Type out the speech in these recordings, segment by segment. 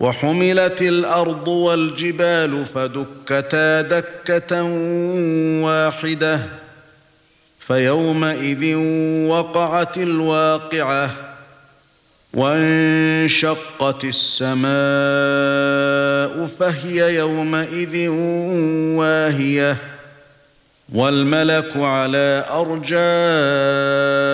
وحملت الأرض والجبال فدكتا دكة واحدة فيومئذ وقعت الواقعة وانشقت السماء فهي يومئذ واهية والملك على ارجائها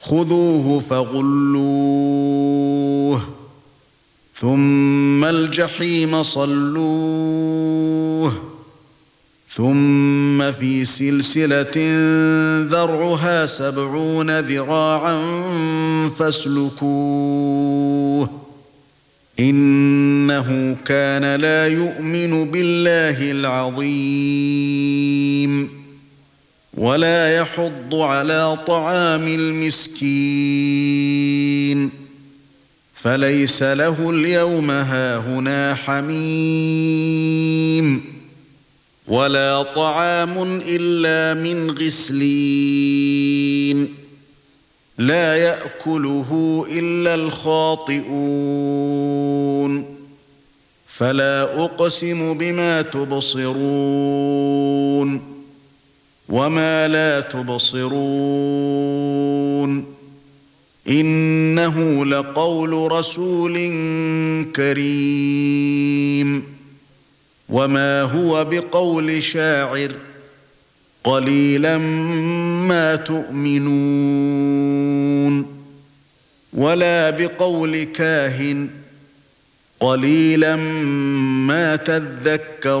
خذوه فغلوه ثم الجحيم صلوه ثم في سلسلة ذرعها سبعون ذراعا فاسلكوه إنه كان لا يؤمن بالله العظيم ولا يحض على طعام المسكين. فليس له اليوم هاهنا حميم. ولا طعام إلا من غسلين. لا يأكله إلا الخاطئون. فلا أقسم بما تبصرون. وما لا تبصرون انه لقول رسول كريم وما هو بقول شاعر قليلا ما تؤمنون ولا بقول كاهن قليلا ما تذكرون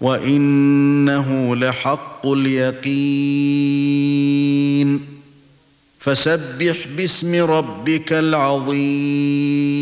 وانه لحق اليقين فسبح باسم ربك العظيم